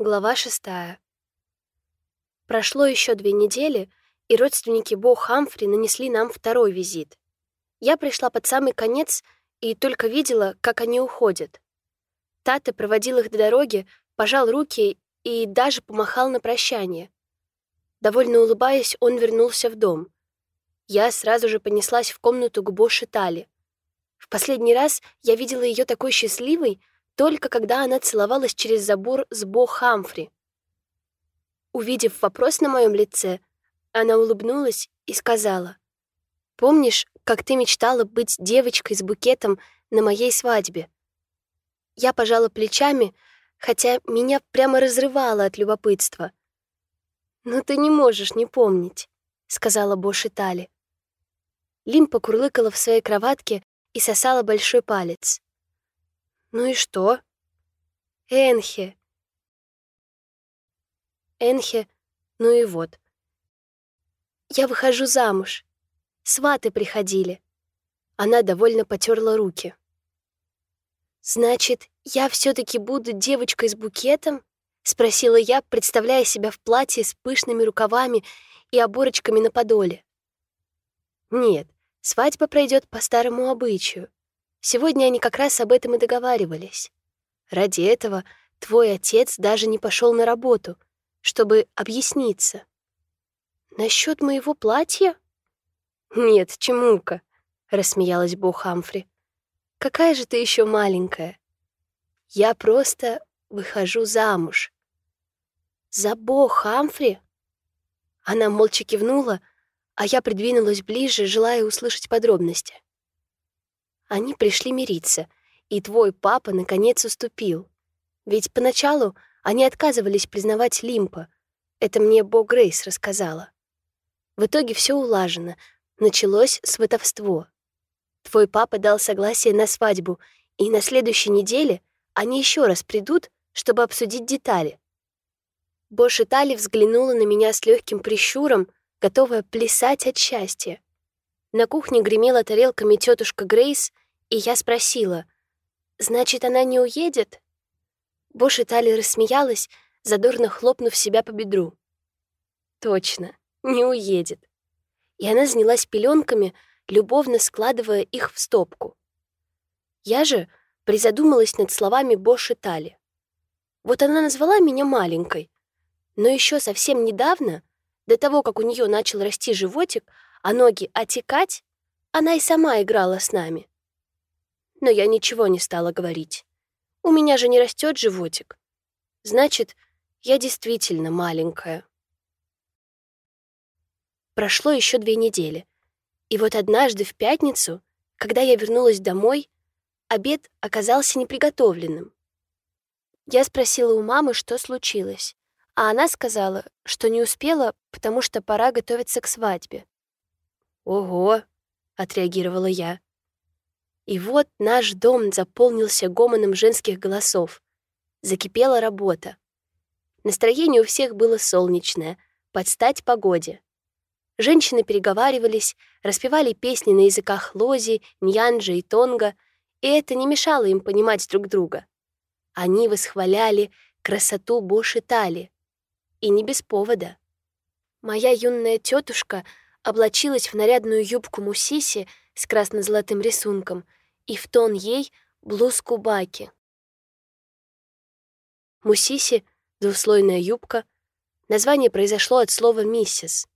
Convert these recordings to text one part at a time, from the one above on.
Глава шестая. Прошло еще две недели, и родственники Бо Хамфри нанесли нам второй визит. Я пришла под самый конец и только видела, как они уходят. Тата проводил их до дороги, пожал руки и даже помахал на прощание. Довольно улыбаясь, он вернулся в дом. Я сразу же понеслась в комнату к Бо Шитали. В последний раз я видела ее такой счастливой, только когда она целовалась через забор с Бо Хамфри. Увидев вопрос на моем лице, она улыбнулась и сказала, «Помнишь, как ты мечтала быть девочкой с букетом на моей свадьбе?» Я пожала плечами, хотя меня прямо разрывало от любопытства. «Ну ты не можешь не помнить», — сказала Бош Тали. Лим покурлыкала в своей кроватке и сосала большой палец. Ну и что? Энхе. Энхе, ну и вот. Я выхожу замуж. Сваты приходили. Она довольно потерла руки. Значит, я все-таки буду девочкой с букетом? Спросила я, представляя себя в платье с пышными рукавами и оборочками на подоле. Нет, свадьба пройдет по старому обычаю. Сегодня они как раз об этом и договаривались. Ради этого твой отец даже не пошел на работу, чтобы объясниться. Насчет моего платья? Нет, чему-ка, рассмеялась Бо Хамфри. Какая же ты еще маленькая. Я просто выхожу замуж. За Бо Хамфри? Она молча кивнула, а я придвинулась ближе, желая услышать подробности. Они пришли мириться, и твой папа наконец уступил. Ведь поначалу они отказывались признавать Лимпа. Это мне Бог Грейс рассказала. В итоге все улажено. Началось сватовство. Твой папа дал согласие на свадьбу, и на следующей неделе они еще раз придут, чтобы обсудить детали. Бош Итали взглянула на меня с легким прищуром, готовая плясать от счастья. На кухне гремела тарелками тетушка Грейс, и я спросила, «Значит, она не уедет?» Бош Итали рассмеялась, задорно хлопнув себя по бедру. «Точно, не уедет». И она занялась пеленками, любовно складывая их в стопку. Я же призадумалась над словами Бош Итали. Вот она назвала меня маленькой, но еще совсем недавно, до того, как у нее начал расти животик, а ноги отекать, она и сама играла с нами. Но я ничего не стала говорить. У меня же не растет животик. Значит, я действительно маленькая. Прошло еще две недели. И вот однажды в пятницу, когда я вернулась домой, обед оказался неприготовленным. Я спросила у мамы, что случилось, а она сказала, что не успела, потому что пора готовиться к свадьбе. «Ого!» — отреагировала я. И вот наш дом заполнился гомоном женских голосов. Закипела работа. Настроение у всех было солнечное, под стать погоде. Женщины переговаривались, распевали песни на языках лози, ньянджа и тонга, и это не мешало им понимать друг друга. Они восхваляли красоту Боши Тали. И не без повода. Моя юная тетушка — облачилась в нарядную юбку мусиси с красно-золотым рисунком и в тон ей блузку баки. Мусиси — двуслойная юбка. Название произошло от слова «миссис».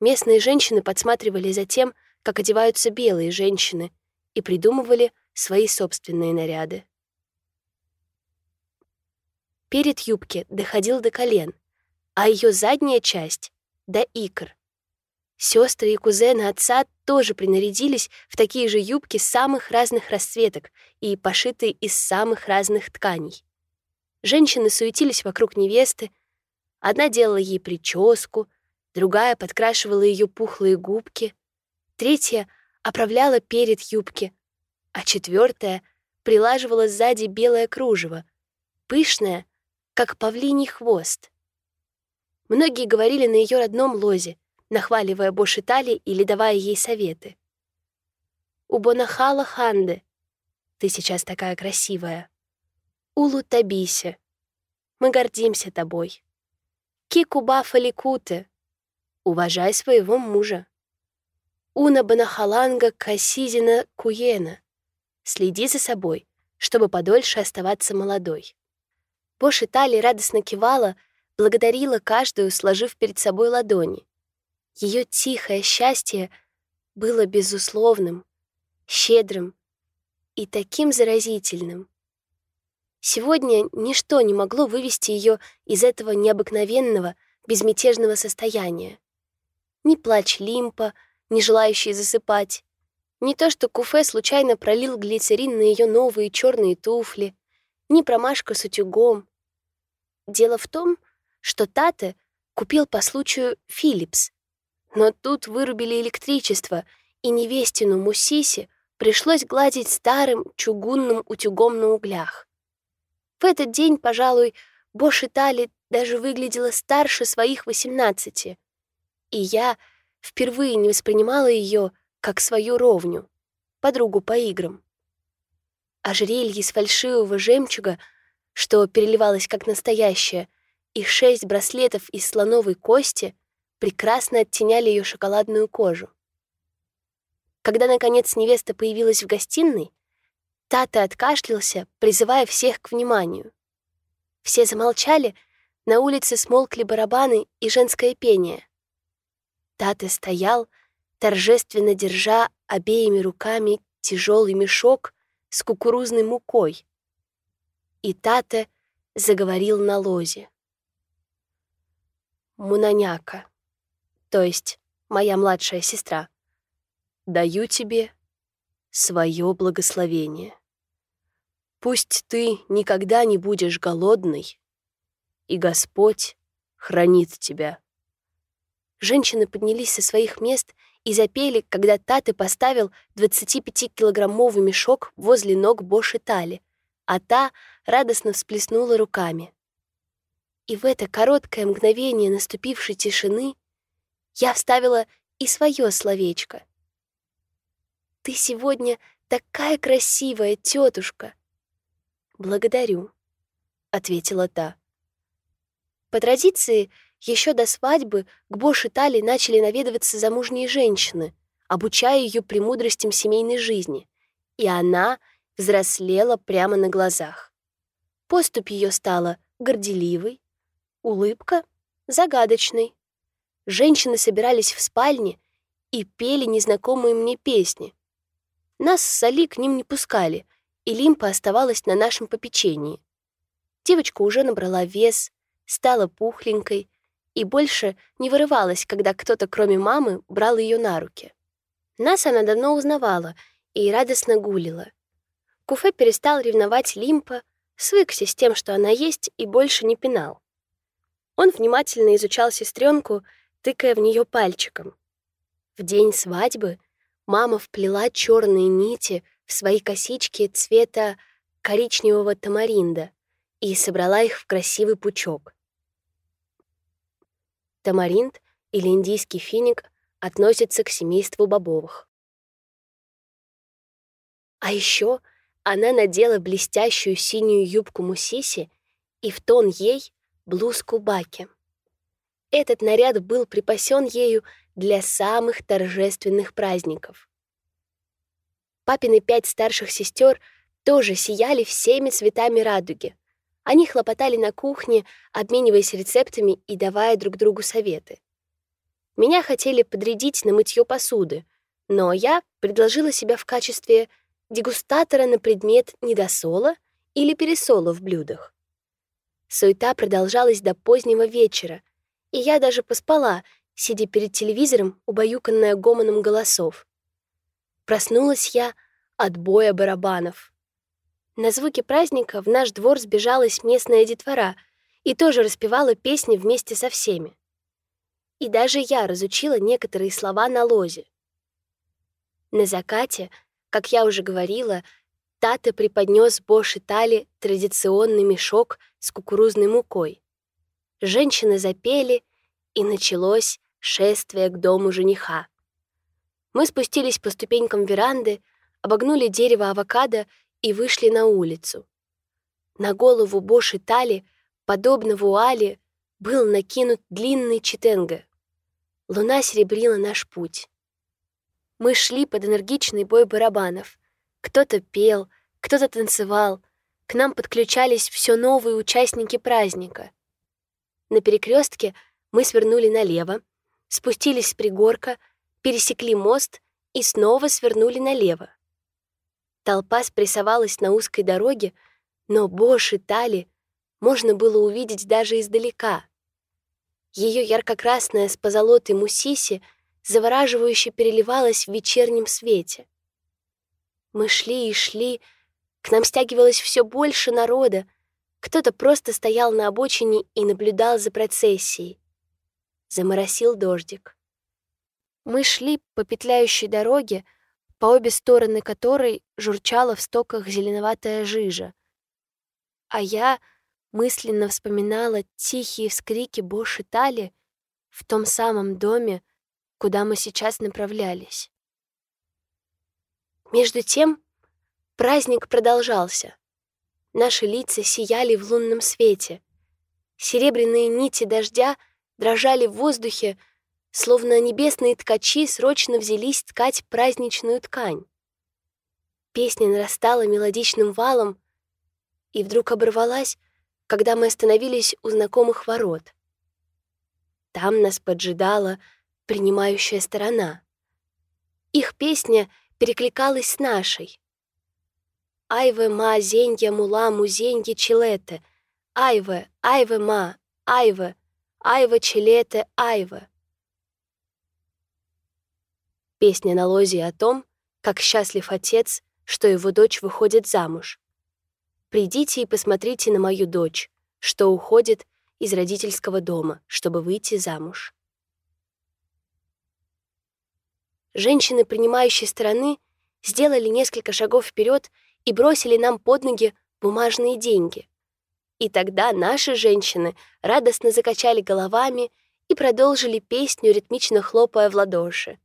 Местные женщины подсматривали за тем, как одеваются белые женщины, и придумывали свои собственные наряды. Перед юбки доходил до колен, а ее задняя часть — до икр. Сестры и кузены отца тоже принарядились в такие же юбки самых разных расцветок и пошитые из самых разных тканей. Женщины суетились вокруг невесты. Одна делала ей прическу, другая подкрашивала ее пухлые губки, третья оправляла перед юбки, а четвертая прилаживала сзади белое кружево, пышное, как павлиний хвост. Многие говорили на ее родном лозе — нахваливая Боши Тали или давая ей советы. «У Бонахала Ханде, ты сейчас такая красивая. Улу Табисе, мы гордимся тобой. Кикуба фаликуте, уважай своего мужа. Уна банахаланга касизина куена, следи за собой, чтобы подольше оставаться молодой. Бош Итали радостно кивала, благодарила каждую, сложив перед собой ладони. Ее тихое счастье было безусловным, щедрым и таким заразительным. Сегодня ничто не могло вывести ее из этого необыкновенного, безмятежного состояния. Ни плач Лимпа, не желающий засыпать, не то, что Куфе случайно пролил глицерин на ее новые черные туфли, ни промашка с утюгом. Дело в том, что Тате купил по случаю Philips, но тут вырубили электричество, и невестину Мусисе пришлось гладить старым чугунным утюгом на углях. В этот день, пожалуй, Бош Итали даже выглядела старше своих восемнадцати, и я впервые не воспринимала ее как свою ровню, подругу по играм. Ожерелье из фальшивого жемчуга, что переливалось как настоящее, и шесть браслетов из слоновой кости прекрасно оттеняли ее шоколадную кожу. Когда, наконец, невеста появилась в гостиной, Тата откашлялся, призывая всех к вниманию. Все замолчали, на улице смолкли барабаны и женское пение. Тата стоял, торжественно держа обеими руками тяжелый мешок с кукурузной мукой. И Тата заговорил на лозе. Мунаняка, то есть моя младшая сестра, даю тебе свое благословение. Пусть ты никогда не будешь голодной, и Господь хранит тебя. Женщины поднялись со своих мест и запели, когда Таты поставил 25-килограммовый мешок возле ног Боши Тали, а та радостно всплеснула руками. И в это короткое мгновение наступившей тишины я вставила и свое словечко. «Ты сегодня такая красивая, тетушка!» «Благодарю», — ответила та. По традиции, еще до свадьбы к Бош Италии начали наведываться замужние женщины, обучая ее премудростям семейной жизни, и она взрослела прямо на глазах. Поступь ее стала горделивой, улыбка — загадочной. Женщины собирались в спальне и пели незнакомые мне песни. Нас с Сали к ним не пускали, и Лимпа оставалась на нашем попечении. Девочка уже набрала вес, стала пухленькой и больше не вырывалась, когда кто-то, кроме мамы, брал ее на руки. Нас она давно узнавала и радостно гулила. Куфе перестал ревновать Лимпа, свыкся с тем, что она есть, и больше не пинал. Он внимательно изучал сестренку, тыкая в нее пальчиком. В день свадьбы мама вплела черные нити в свои косички цвета коричневого тамаринда и собрала их в красивый пучок. Тамаринд или индийский финик относится к семейству бобовых. А еще она надела блестящую синюю юбку Мусиси и в тон ей блузку Баки. Этот наряд был припасен ею для самых торжественных праздников. Папины пять старших сестер тоже сияли всеми цветами радуги. Они хлопотали на кухне, обмениваясь рецептами и давая друг другу советы. Меня хотели подрядить на мытье посуды, но я предложила себя в качестве дегустатора на предмет недосола или пересола в блюдах. Суета продолжалась до позднего вечера, и я даже поспала, сидя перед телевизором, убаюканная гомоном голосов. Проснулась я от боя барабанов. На звуки праздника в наш двор сбежалась местная детвора и тоже распевала песни вместе со всеми. И даже я разучила некоторые слова на лозе. На закате, как я уже говорила, Тата преподнес Бош Итали традиционный мешок с кукурузной мукой. Женщины запели, и началось шествие к дому жениха. Мы спустились по ступенькам веранды, обогнули дерево авокадо и вышли на улицу. На голову Бош Итали Подобно вуале был накинут длинный читенга. Луна серебрила наш путь. Мы шли под энергичный бой барабанов. Кто-то пел, кто-то танцевал. К нам подключались все новые участники праздника. На перекрестке мы свернули налево, спустились с пригорка, пересекли мост и снова свернули налево. Толпа спрессовалась на узкой дороге, но Бош и Тали можно было увидеть даже издалека. Ее ярко-красная с позолотой мусиси завораживающе переливалась в вечернем свете. Мы шли и шли, к нам стягивалось все больше народа, кто-то просто стоял на обочине и наблюдал за процессией. Заморосил дождик. Мы шли по петляющей дороге, по обе стороны которой журчала в стоках зеленоватая жижа. А я мысленно вспоминала тихие вскрики Бош и Тали в том самом доме, куда мы сейчас направлялись. Между тем праздник продолжался. Наши лица сияли в лунном свете. Серебряные нити дождя дрожали в воздухе, словно небесные ткачи срочно взялись ткать праздничную ткань. Песня нарастала мелодичным валом и вдруг оборвалась, когда мы остановились у знакомых ворот. Там нас поджидала принимающая сторона. Их песня перекликалась с нашей. «Айве ма зенья мула музенье челете», «Айве, айве ма, айве, айве челете, айве». Песня на лозе о том, как счастлив отец, что его дочь выходит замуж. Придите и посмотрите на мою дочь, что уходит из родительского дома, чтобы выйти замуж. Женщины принимающей стороны сделали несколько шагов вперед и бросили нам под ноги бумажные деньги. И тогда наши женщины радостно закачали головами и продолжили песню, ритмично хлопая в ладоши.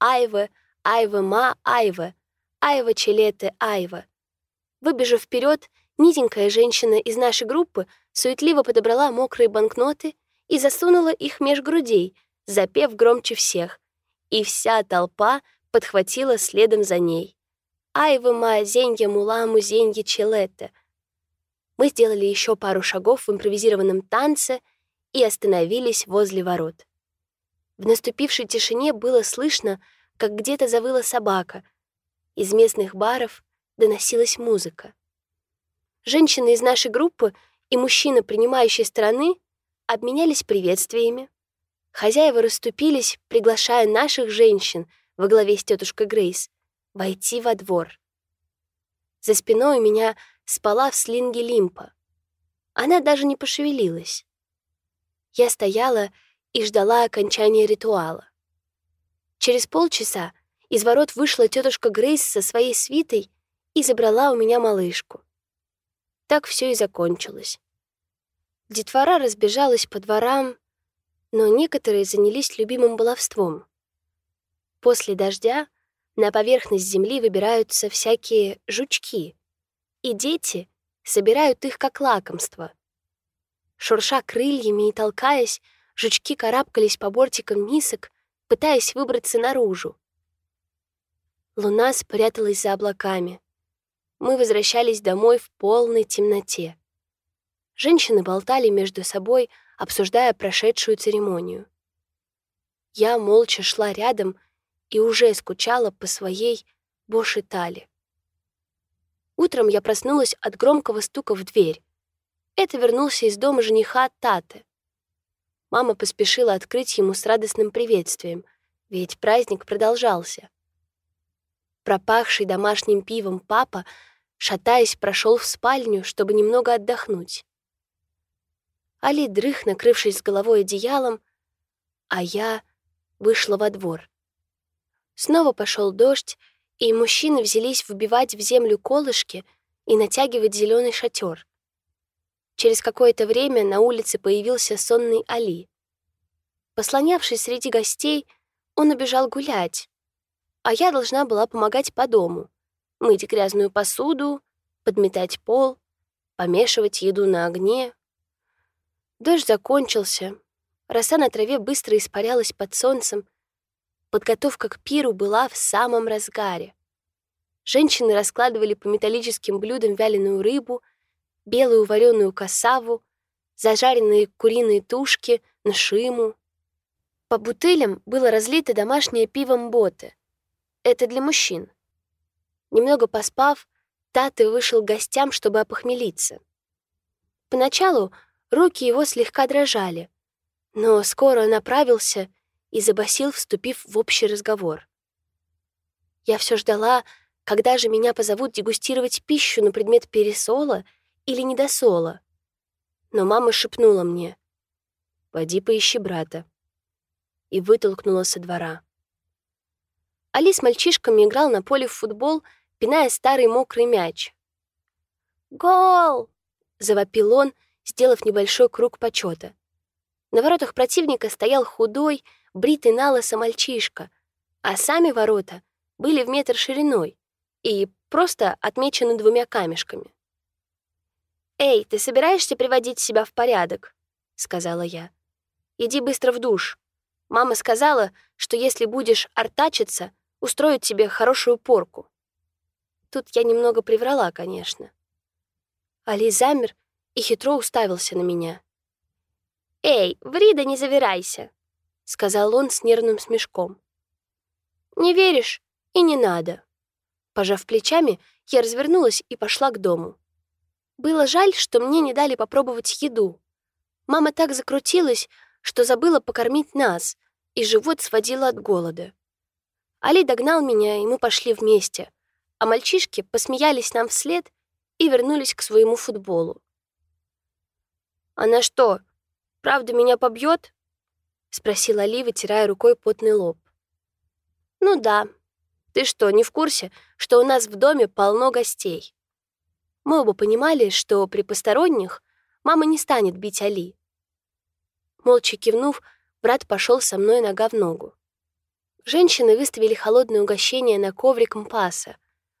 Айва, айва ма, айва, айва челете, айва. Выбежав вперед, низенькая женщина из нашей группы суетливо подобрала мокрые банкноты и засунула их меж грудей, запев громче всех. И вся толпа подхватила следом за ней. «Айва ма зенье мула музенье челете». Мы сделали еще пару шагов в импровизированном танце и остановились возле ворот. В наступившей тишине было слышно, как где-то завыла собака. Из местных баров доносилась музыка. Женщины из нашей группы и мужчина принимающей стороны обменялись приветствиями. Хозяева расступились, приглашая наших женщин во главе с тетушкой Грейс войти во двор. За спиной у меня спала в слинге лимпа. Она даже не пошевелилась. Я стояла и ждала окончания ритуала. Через полчаса из ворот вышла тетушка Грейс со своей свитой и забрала у меня малышку. Так все и закончилось. Детвора разбежалась по дворам, но некоторые занялись любимым баловством. После дождя на поверхность земли выбираются всякие жучки, и дети собирают их как лакомство. Шурша крыльями и толкаясь, жучки карабкались по бортикам мисок, пытаясь выбраться наружу. Луна спряталась за облаками. Мы возвращались домой в полной темноте. Женщины болтали между собой, обсуждая прошедшую церемонию. Я молча шла рядом и уже скучала по своей Боши Тали. Утром я проснулась от громкого стука в дверь. Это вернулся из дома жениха Таты. Мама поспешила открыть ему с радостным приветствием, ведь праздник продолжался. Пропахший домашним пивом папа, шатаясь, прошел в спальню, чтобы немного отдохнуть. Али дрых, накрывшись с головой одеялом, а я вышла во двор. Снова пошел дождь, и мужчины взялись вбивать в землю колышки и натягивать зеленый шатер. Через какое-то время на улице появился сонный Али. Послонявшись среди гостей, он убежал гулять, а я должна была помогать по дому, мыть грязную посуду, подметать пол, помешивать еду на огне. Дождь закончился. Роса на траве быстро испарялась под солнцем. Подготовка к пиру была в самом разгаре. Женщины раскладывали по металлическим блюдам вяленую рыбу, белую вареную касаву, зажаренные куриные тушки, нашиму. По бутылям было разлито домашнее пиво Мботе. Это для мужчин. Немного поспав, Таты вышел к гостям, чтобы опохмелиться. Поначалу руки его слегка дрожали, но скоро он оправился и забасил, вступив в общий разговор. Я все ждала, когда же меня позовут дегустировать пищу на предмет пересола или недосола. Но мама шепнула мне, «Пойди поищи брата», и вытолкнула со двора. Али с мальчишками играл на поле в футбол, пиная старый мокрый мяч. «Гол!» — завопил он, сделав небольшой круг почета. На воротах противника стоял худой, бритый налысо мальчишка, а сами ворота были в метр шириной и просто отмечены двумя камешками. «Эй, ты собираешься приводить себя в порядок?» — сказала я. «Иди быстро в душ. Мама сказала, что если будешь артачиться, устроит тебе хорошую порку». Тут я немного приврала, конечно. Али замер и хитро уставился на меня. «Эй, ври да не завирайся!» — сказал он с нервным смешком. «Не веришь? И не надо». Пожав плечами, я развернулась и пошла к дому. Было жаль, что мне не дали попробовать еду. Мама так закрутилась, что забыла покормить нас, и живот сводила от голода. Али догнал меня, и мы пошли вместе, а мальчишки посмеялись нам вслед и вернулись к своему футболу. «Она что, правда меня побьет? Спросила Али, вытирая рукой потный лоб. «Ну да. Ты что, не в курсе, что у нас в доме полно гостей?» Мы оба понимали, что при посторонних мама не станет бить Али. Молча кивнув, брат пошел со мной нога в ногу. Женщины выставили холодное угощение на коврик МПАСа,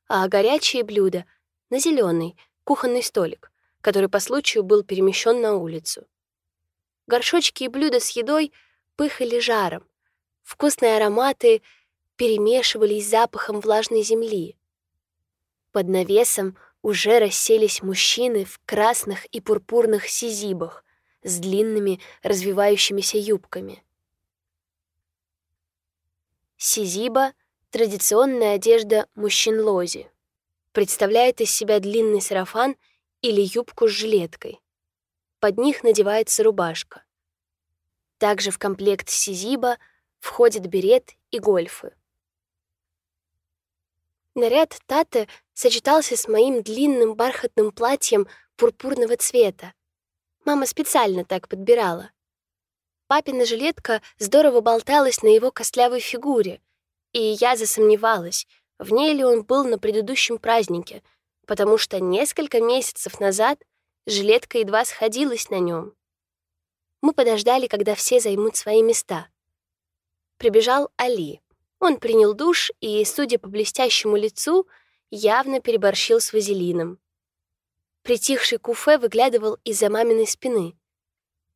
а горячие блюда — на зеленый кухонный столик, который по случаю был перемещен на улицу. Горшочки и блюда с едой пыхали жаром. Вкусные ароматы перемешивались с запахом влажной земли. Под навесом уже расселись мужчины в красных и пурпурных сизибах с длинными развивающимися юбками. Сизиба — традиционная одежда мужчин Лози. Представляет из себя длинный сарафан или юбку с жилеткой. Под них надевается рубашка. Также в комплект сизиба входит берет и гольфы. Наряд Таты сочетался с моим длинным бархатным платьем пурпурного цвета. Мама специально так подбирала. Папина жилетка здорово болталась на его костлявой фигуре, и я засомневалась, в ней ли он был на предыдущем празднике, потому что несколько месяцев назад жилетка едва сходилась на нем. Мы подождали, когда все займут свои места. Прибежал Али. Он принял душ и, судя по блестящему лицу, явно переборщил с вазелином. Притихший Куфе выглядывал из-за маминой спины.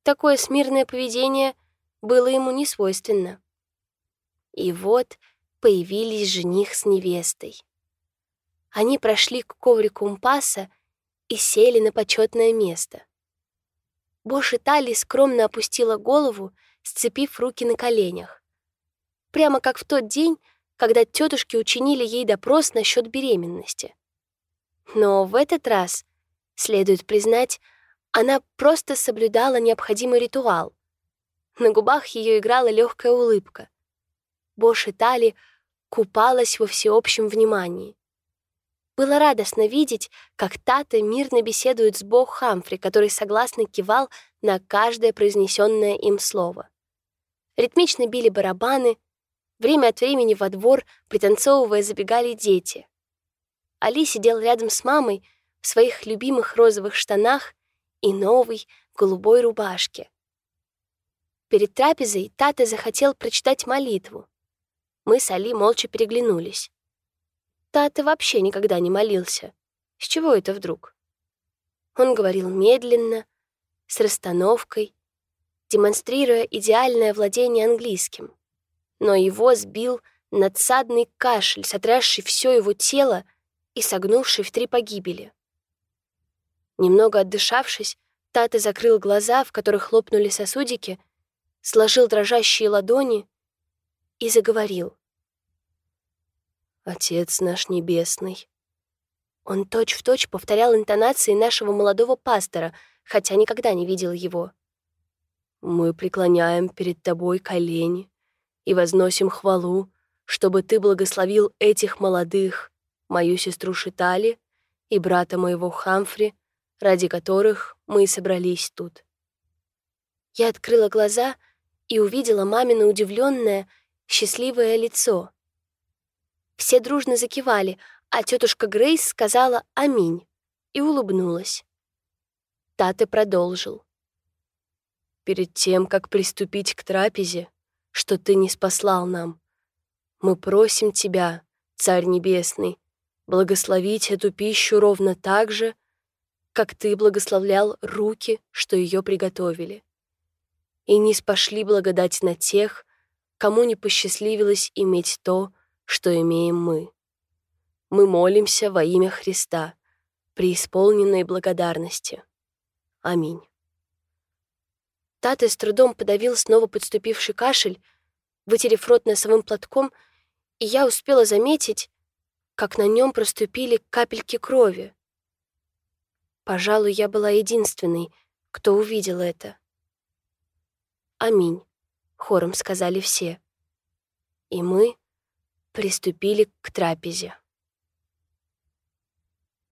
Такое смирное поведение было ему не свойственно. И вот появились жених с невестой. Они прошли к коврику Мпаса и сели на почетное место. Бош Итали скромно опустила голову, сцепив руки на коленях прямо как в тот день, когда тетушки учинили ей допрос насчет беременности. Но в этот раз, следует признать, она просто соблюдала необходимый ритуал. На губах ее играла легкая улыбка. Бош и Тали купалась во всеобщем внимании. Было радостно видеть, как Тата мирно беседует с Бог Хамфри, который согласно кивал на каждое произнесенное им слово. Ритмично били барабаны, Время от времени во двор, пританцовывая, забегали дети. Али сидел рядом с мамой в своих любимых розовых штанах и новой голубой рубашке. Перед трапезой Тата захотел прочитать молитву. Мы с Али молча переглянулись. Тата вообще никогда не молился. С чего это вдруг? Он говорил медленно, с расстановкой, демонстрируя идеальное владение английским. Но его сбил надсадный кашель, сотрясший все его тело и согнувший в три погибели. Немного отдышавшись, Тата закрыл глаза, в которых хлопнули сосудики, сложил дрожащие ладони и заговорил. «Отец наш Небесный». Он точь-в-точь точь повторял интонации нашего молодого пастора, хотя никогда не видел его. «Мы преклоняем перед тобой колени и возносим хвалу, чтобы ты благословил этих молодых, мою сестру Шитали и брата моего Хамфри, ради которых мы и собрались тут». Я открыла глаза и увидела мамино удивленное, счастливое лицо. Все дружно закивали, а тетушка Грейс сказала «Аминь» и улыбнулась. Таты продолжил. «Перед тем, как приступить к трапезе, что ты не спаслал нам, мы просим тебя, Царь Небесный, благословить эту пищу ровно так же, как ты благословлял руки, что ее приготовили. И не спошли благодать на тех, кому не посчастливилось иметь то, что имеем мы. Мы молимся во имя Христа, при исполненной благодарности. Аминь. Тата с трудом подавил снова подступивший кашель, вытерев рот носовым платком, и я успела заметить, как на нем проступили капельки крови. Пожалуй, я была единственной, кто увидел это. «Аминь», — хором сказали все. И мы приступили к трапезе.